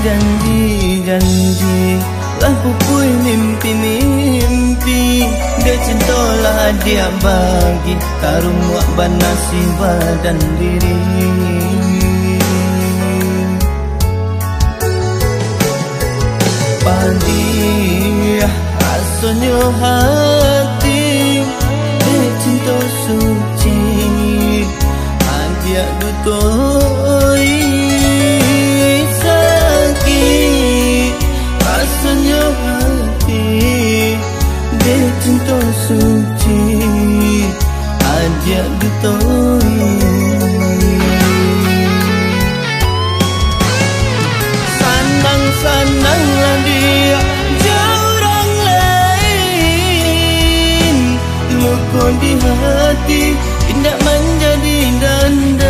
ganti ganti lah pupui mimpi mimpi dia cintalah dia bagi tarum wak banasi badan diri. Pandi Asunyuhan hati Tidak menjadi dandam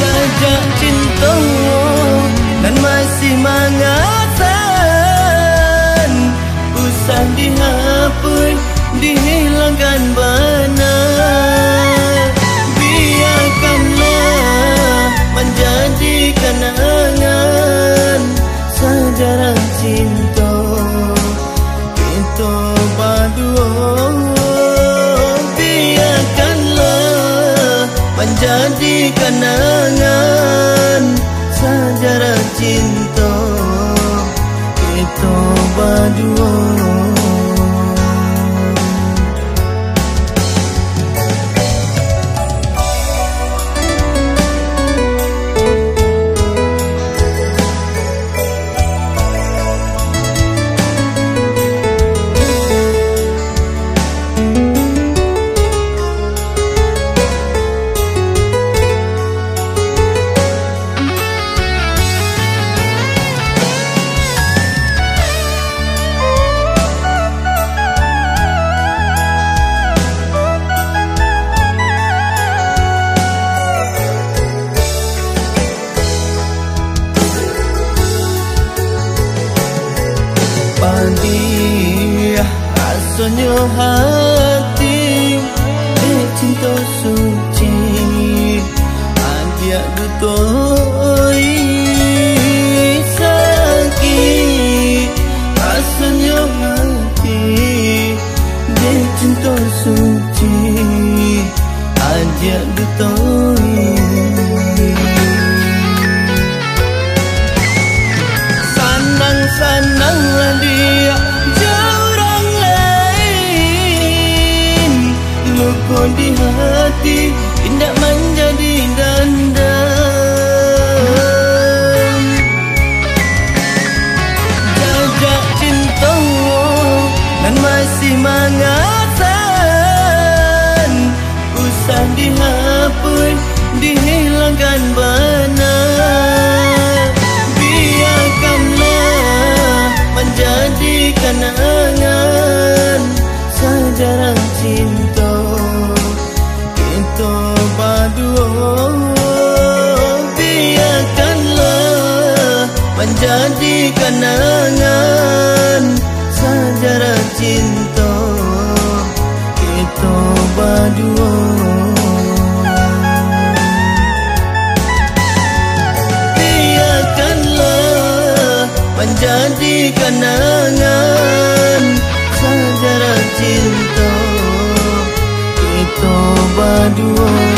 Jajak cinta Dan masih mengatakan Usah dihapus Dihilangkan benar kenangan Sejarah cinta. Kita berdua Rasanya hati Eh cinta suci Luka di hati Tidak menjadi dandam Jajak cinta Dan masih mengatakan Usah dihapus menjadi kenangan Sejarah cinta Kita berdua. Menjadi kenangan sejarah cinta kita berdua